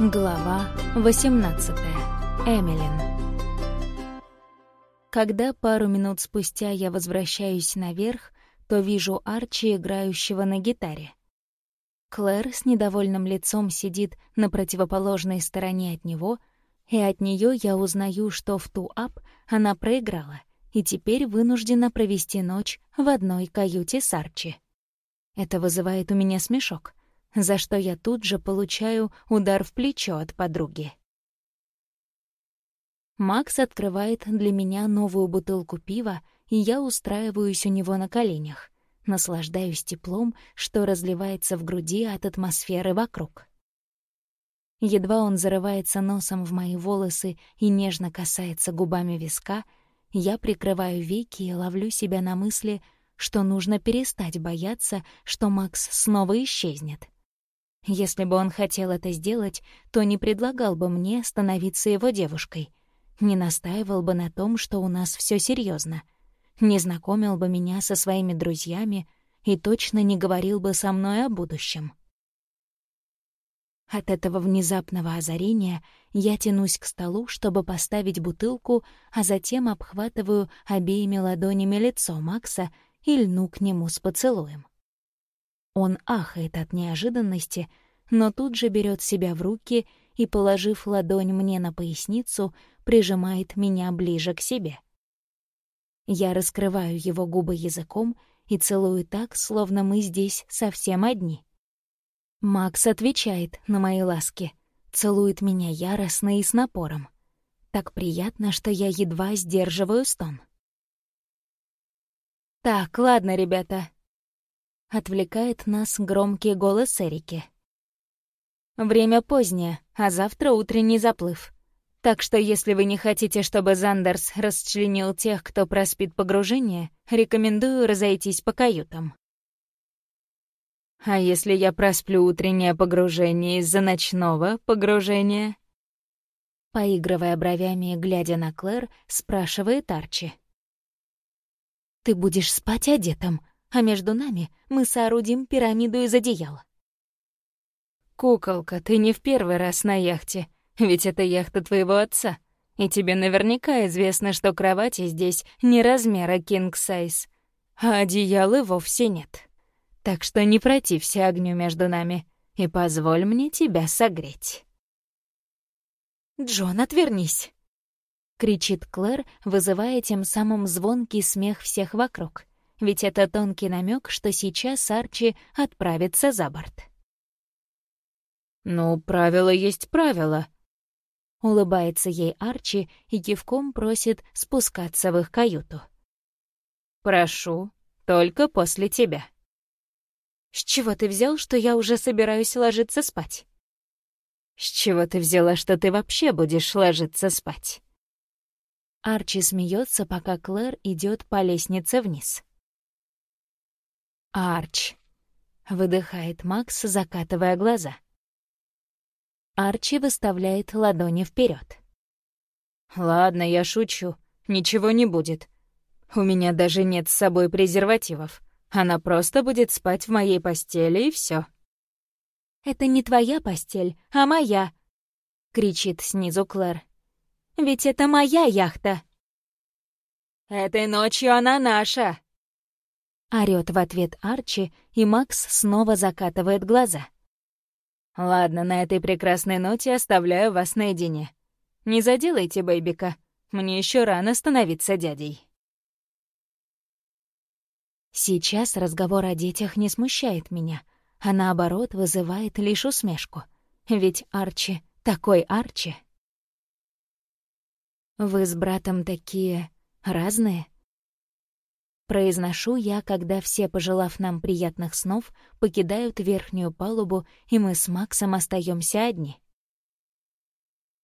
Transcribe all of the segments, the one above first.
Глава 18. Эмилин. Когда пару минут спустя я возвращаюсь наверх, то вижу Арчи, играющего на гитаре. Клэр с недовольным лицом сидит на противоположной стороне от него, и от нее я узнаю, что в ту-ап она проиграла и теперь вынуждена провести ночь в одной каюте с Арчи. Это вызывает у меня смешок за что я тут же получаю удар в плечо от подруги. Макс открывает для меня новую бутылку пива, и я устраиваюсь у него на коленях, наслаждаюсь теплом, что разливается в груди от атмосферы вокруг. Едва он зарывается носом в мои волосы и нежно касается губами виска, я прикрываю веки и ловлю себя на мысли, что нужно перестать бояться, что Макс снова исчезнет. Если бы он хотел это сделать, то не предлагал бы мне становиться его девушкой, не настаивал бы на том, что у нас все серьезно, не знакомил бы меня со своими друзьями и точно не говорил бы со мной о будущем. От этого внезапного озарения я тянусь к столу, чтобы поставить бутылку, а затем обхватываю обеими ладонями лицо Макса и льну к нему с поцелуем. Он ахает от неожиданности, но тут же берет себя в руки и, положив ладонь мне на поясницу, прижимает меня ближе к себе. Я раскрываю его губы языком и целую так, словно мы здесь совсем одни. Макс отвечает на мои ласки, целует меня яростно и с напором. Так приятно, что я едва сдерживаю стон. «Так, ладно, ребята, Отвлекает нас громкий голос Эрики. Время позднее, а завтра утренний заплыв. Так что если вы не хотите, чтобы Зандерс расчленил тех, кто проспит погружение, рекомендую разойтись по каютам. А если я просплю утреннее погружение из-за ночного погружения? Поигрывая бровями и глядя на Клэр, спрашивает Арчи. «Ты будешь спать одетым, а между нами мы соорудим пирамиду из одеял. «Куколка, ты не в первый раз на яхте, ведь это яхта твоего отца, и тебе наверняка известно, что кровати здесь не размера king-size, а одеял вовсе нет. Так что не протився огню между нами и позволь мне тебя согреть». «Джон, отвернись!» — кричит Клэр, вызывая тем самым звонкий смех всех вокруг ведь это тонкий намек, что сейчас Арчи отправится за борт. «Ну, правило есть правило», — улыбается ей Арчи и кивком просит спускаться в их каюту. «Прошу, только после тебя». «С чего ты взял, что я уже собираюсь ложиться спать?» «С чего ты взяла, что ты вообще будешь ложиться спать?» Арчи смеется, пока Клэр идет по лестнице вниз. «Арч», — выдыхает Макс, закатывая глаза. Арчи выставляет ладони вперед. «Ладно, я шучу. Ничего не будет. У меня даже нет с собой презервативов. Она просто будет спать в моей постели, и все. «Это не твоя постель, а моя!» — кричит снизу Клэр. «Ведь это моя яхта!» «Этой ночью она наша!» Орёт в ответ Арчи, и Макс снова закатывает глаза. «Ладно, на этой прекрасной ноте оставляю вас наедине. Не заделайте, бэйбика. Мне еще рано становиться дядей». Сейчас разговор о детях не смущает меня, а наоборот вызывает лишь усмешку. Ведь Арчи такой Арчи. Вы с братом такие разные. Произношу я, когда все, пожелав нам приятных снов, покидают верхнюю палубу, и мы с Максом остаемся одни.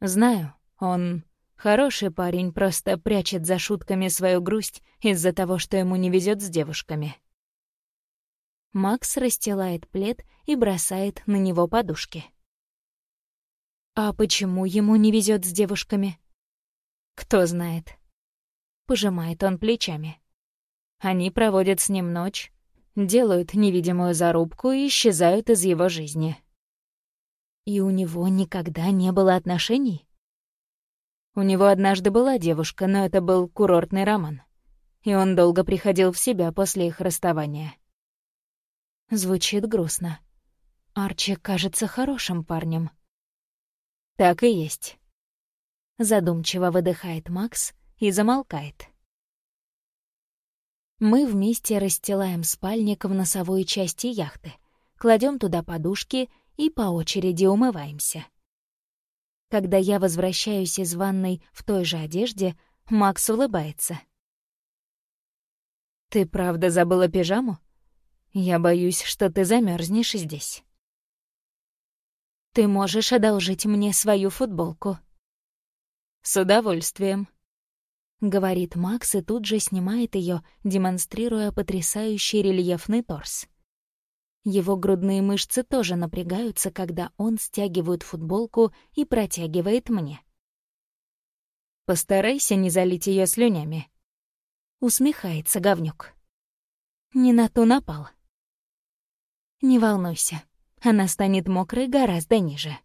Знаю, он хороший парень, просто прячет за шутками свою грусть из-за того, что ему не везет с девушками. Макс расстилает плед и бросает на него подушки. А почему ему не везет с девушками? Кто знает. Пожимает он плечами. Они проводят с ним ночь, делают невидимую зарубку и исчезают из его жизни. И у него никогда не было отношений? У него однажды была девушка, но это был курортный роман. И он долго приходил в себя после их расставания. Звучит грустно. Арчи кажется хорошим парнем. Так и есть. Задумчиво выдыхает Макс и замолкает. Мы вместе расстилаем спальник в носовой части яхты, кладем туда подушки и по очереди умываемся. Когда я возвращаюсь из ванной в той же одежде, Макс улыбается. «Ты правда забыла пижаму? Я боюсь, что ты замерзнешь здесь». «Ты можешь одолжить мне свою футболку?» «С удовольствием», — говорит Макс и тут же снимает ее, демонстрируя потрясающий рельефный торс. Его грудные мышцы тоже напрягаются, когда он стягивает футболку и протягивает мне. «Постарайся не залить ее слюнями», — усмехается говнюк. Не на ту напал. «Не волнуйся, она станет мокрой гораздо ниже.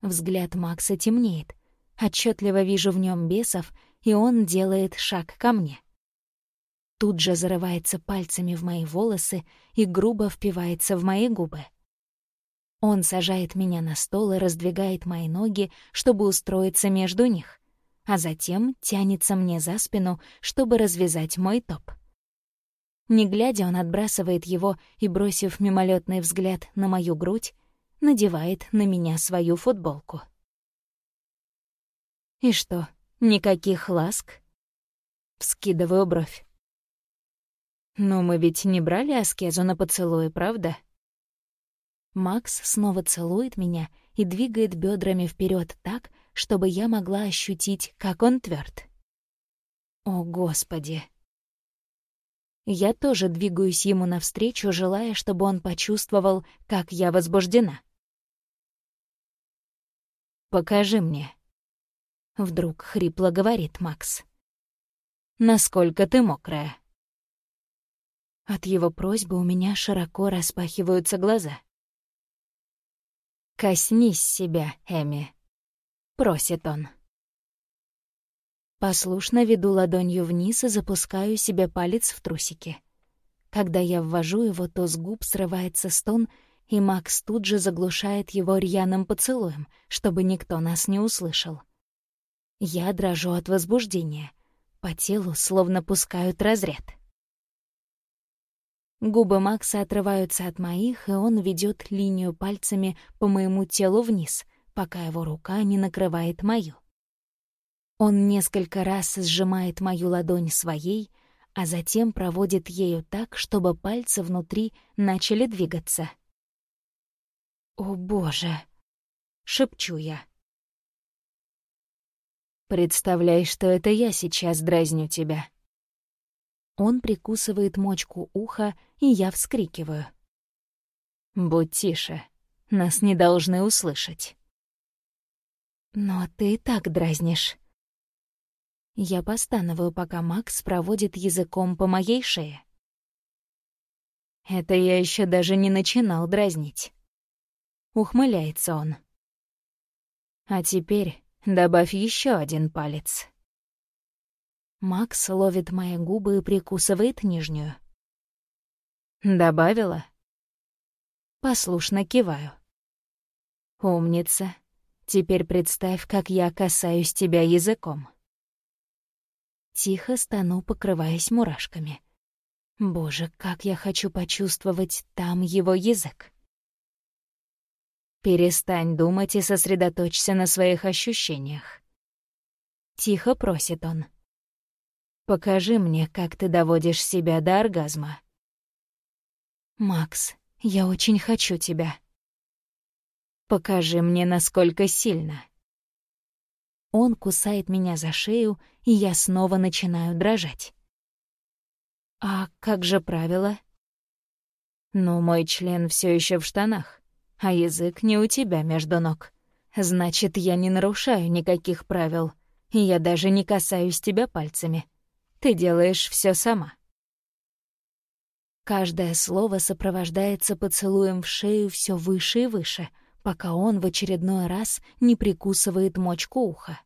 Взгляд Макса темнеет. Отчетливо вижу в нем бесов, и он делает шаг ко мне. Тут же зарывается пальцами в мои волосы и грубо впивается в мои губы. Он сажает меня на стол и раздвигает мои ноги, чтобы устроиться между них, а затем тянется мне за спину, чтобы развязать мой топ. Не глядя, он отбрасывает его и, бросив мимолетный взгляд на мою грудь, надевает на меня свою футболку. «И что, никаких ласк?» Вскидываю бровь. «Но мы ведь не брали аскезу на поцелуи, правда?» Макс снова целует меня и двигает бедрами вперед так, чтобы я могла ощутить, как он тверд. О, Господи! Я тоже двигаюсь ему навстречу, желая, чтобы он почувствовал, как я возбуждена. «Покажи мне», — вдруг хрипло говорит Макс. «Насколько ты мокрая?» От его просьбы у меня широко распахиваются глаза. «Коснись себя, Эми», — просит он. Послушно веду ладонью вниз и запускаю себе палец в трусики. Когда я ввожу его, то с губ срывается стон, и Макс тут же заглушает его рьяным поцелуем, чтобы никто нас не услышал. Я дрожу от возбуждения. По телу словно пускают разряд. Губы Макса отрываются от моих, и он ведет линию пальцами по моему телу вниз, пока его рука не накрывает мою. Он несколько раз сжимает мою ладонь своей, а затем проводит ею так, чтобы пальцы внутри начали двигаться. «О, Боже!» — шепчу я. «Представляй, что это я сейчас дразню тебя». Он прикусывает мочку уха, и я вскрикиваю. «Будь тише, нас не должны услышать». «Но ты и так дразнишь». Я постановаю, пока Макс проводит языком по моей шее. Это я еще даже не начинал дразнить. Ухмыляется он. А теперь добавь еще один палец. Макс ловит мои губы и прикусывает нижнюю. Добавила? Послушно киваю. Умница. Теперь представь, как я касаюсь тебя языком. Тихо стану, покрываясь мурашками. Боже, как я хочу почувствовать там его язык. Перестань думать и сосредоточься на своих ощущениях. Тихо просит он. Покажи мне, как ты доводишь себя до оргазма. Макс, я очень хочу тебя. Покажи мне, насколько сильно. Он кусает меня за шею, и я снова начинаю дрожать. «А как же правило?» «Ну, мой член все еще в штанах, а язык не у тебя между ног. Значит, я не нарушаю никаких правил, я даже не касаюсь тебя пальцами. Ты делаешь все сама». Каждое слово сопровождается поцелуем в шею все выше и выше, пока он в очередной раз не прикусывает мочку уха.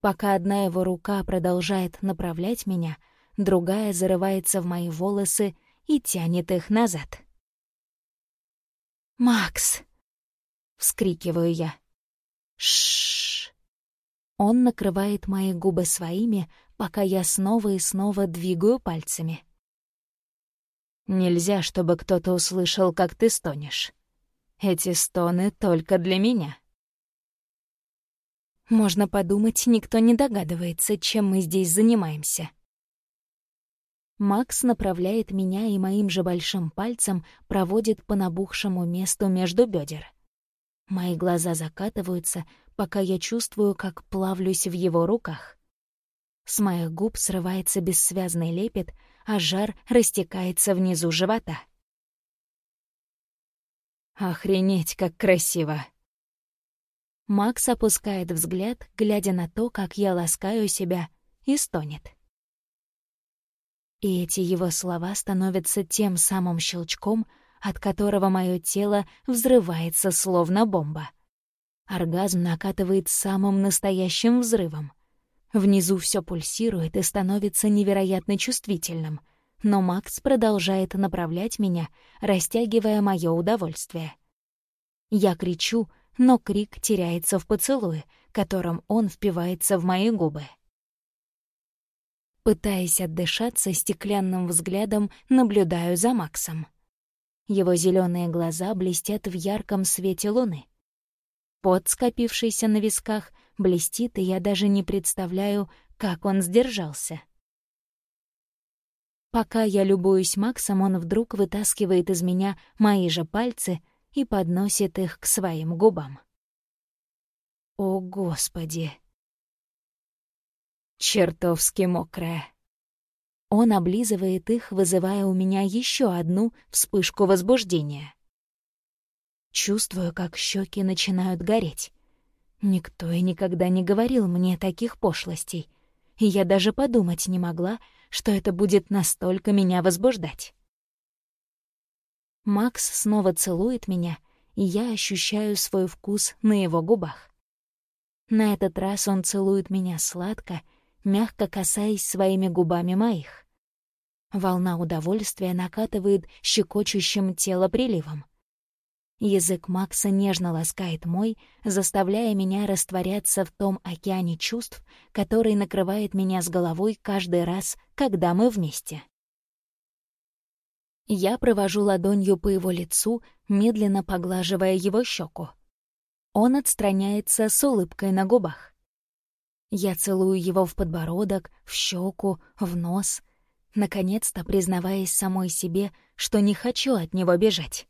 Пока одна его рука продолжает направлять меня, другая зарывается в мои волосы и тянет их назад. «Макс!» — вскрикиваю я. Шш. Он накрывает мои губы своими, пока я снова и снова двигаю пальцами. Нельзя, чтобы кто-то услышал, как ты стонешь. Эти стоны только для меня. Можно подумать, никто не догадывается, чем мы здесь занимаемся. Макс направляет меня и моим же большим пальцем проводит по набухшему месту между бедер. Мои глаза закатываются, пока я чувствую, как плавлюсь в его руках. С моих губ срывается бессвязный лепет, а жар растекается внизу живота. Охренеть, как красиво! Макс опускает взгляд, глядя на то, как я ласкаю себя, и стонет. И эти его слова становятся тем самым щелчком, от которого мое тело взрывается словно бомба. Оргазм накатывает самым настоящим взрывом. Внизу все пульсирует и становится невероятно чувствительным, но Макс продолжает направлять меня, растягивая мое удовольствие. Я кричу, но крик теряется в поцелуе, которым он впивается в мои губы. Пытаясь отдышаться, стеклянным взглядом наблюдаю за Максом. Его зеленые глаза блестят в ярком свете луны. Пот, скопившийся на висках, блестит, и я даже не представляю, как он сдержался. Пока я любуюсь Максом, он вдруг вытаскивает из меня мои же пальцы и подносит их к своим губам. О, Господи! Чертовски мокрая. Он облизывает их, вызывая у меня еще одну вспышку возбуждения. Чувствую, как щеки начинают гореть. Никто и никогда не говорил мне таких пошлостей, и я даже подумать не могла, что это будет настолько меня возбуждать. Макс снова целует меня, и я ощущаю свой вкус на его губах. На этот раз он целует меня сладко, мягко касаясь своими губами моих. Волна удовольствия накатывает щекочущим тело приливом. Язык Макса нежно ласкает мой, заставляя меня растворяться в том океане чувств, который накрывает меня с головой каждый раз, когда мы вместе. Я провожу ладонью по его лицу, медленно поглаживая его щеку. Он отстраняется с улыбкой на губах. Я целую его в подбородок, в щеку, в нос, наконец-то признаваясь самой себе, что не хочу от него бежать.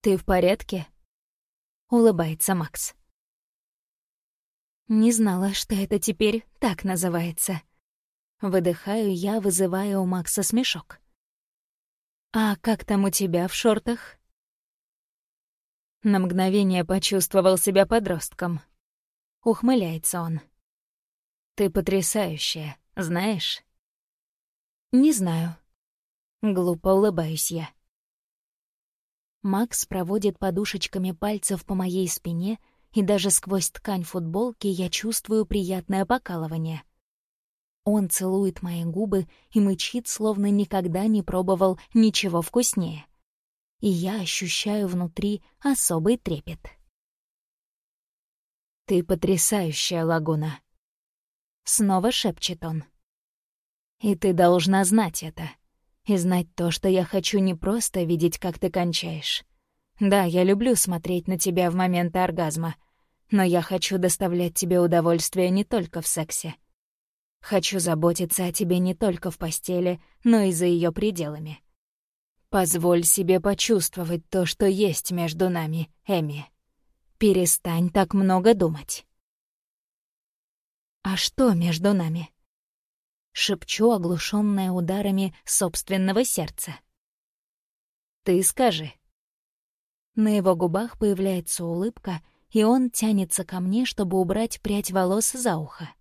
«Ты в порядке?» — улыбается Макс. Не знала, что это теперь так называется. Выдыхаю я, вызывая у Макса смешок. «А как там у тебя в шортах?» На мгновение почувствовал себя подростком. Ухмыляется он. «Ты потрясающая, знаешь?» «Не знаю». Глупо улыбаюсь я. Макс проводит подушечками пальцев по моей спине, и даже сквозь ткань футболки я чувствую приятное покалывание. Он целует мои губы и мычит, словно никогда не пробовал ничего вкуснее. И я ощущаю внутри особый трепет. «Ты потрясающая, Лагуна!» Снова шепчет он. «И ты должна знать это. И знать то, что я хочу не просто видеть, как ты кончаешь. Да, я люблю смотреть на тебя в моменты оргазма, но я хочу доставлять тебе удовольствие не только в сексе. Хочу заботиться о тебе не только в постели, но и за ее пределами. Позволь себе почувствовать то, что есть между нами, Эми. Перестань так много думать. А что между нами? Шепчу, оглушенная ударами собственного сердца. Ты скажи. На его губах появляется улыбка, и он тянется ко мне, чтобы убрать прядь волос за ухо.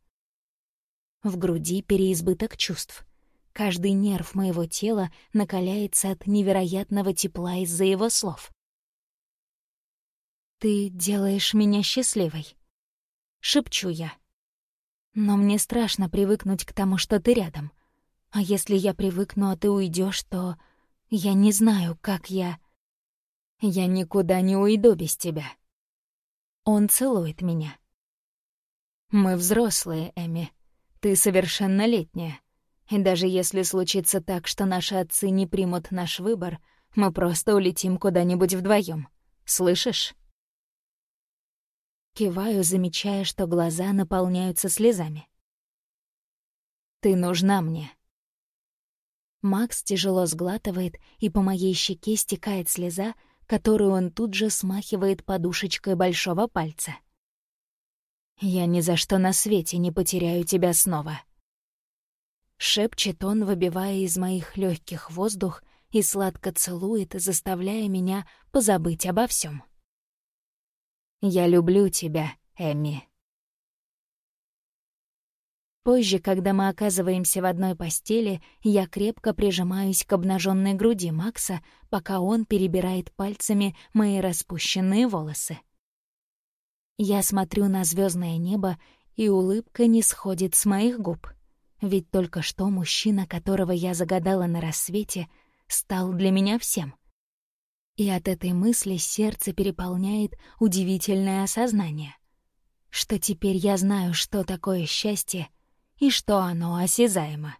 В груди переизбыток чувств. Каждый нерв моего тела накаляется от невероятного тепла из-за его слов. «Ты делаешь меня счастливой», — шепчу я. «Но мне страшно привыкнуть к тому, что ты рядом. А если я привыкну, а ты уйдешь, то я не знаю, как я...» «Я никуда не уйду без тебя». Он целует меня. «Мы взрослые, Эми. Ты совершеннолетняя. И даже если случится так, что наши отцы не примут наш выбор, мы просто улетим куда-нибудь вдвоем. Слышишь?» Киваю, замечая, что глаза наполняются слезами. «Ты нужна мне». Макс тяжело сглатывает, и по моей щеке стекает слеза, которую он тут же смахивает подушечкой большого пальца. «Я ни за что на свете не потеряю тебя снова», — шепчет он, выбивая из моих легких воздух и сладко целует, заставляя меня позабыть обо всем. «Я люблю тебя, Эмми». Позже, когда мы оказываемся в одной постели, я крепко прижимаюсь к обнаженной груди Макса, пока он перебирает пальцами мои распущенные волосы. Я смотрю на звездное небо, и улыбка не сходит с моих губ. Ведь только что мужчина, которого я загадала на рассвете, стал для меня всем. И от этой мысли сердце переполняет удивительное осознание, что теперь я знаю, что такое счастье — и что оно осязаемо.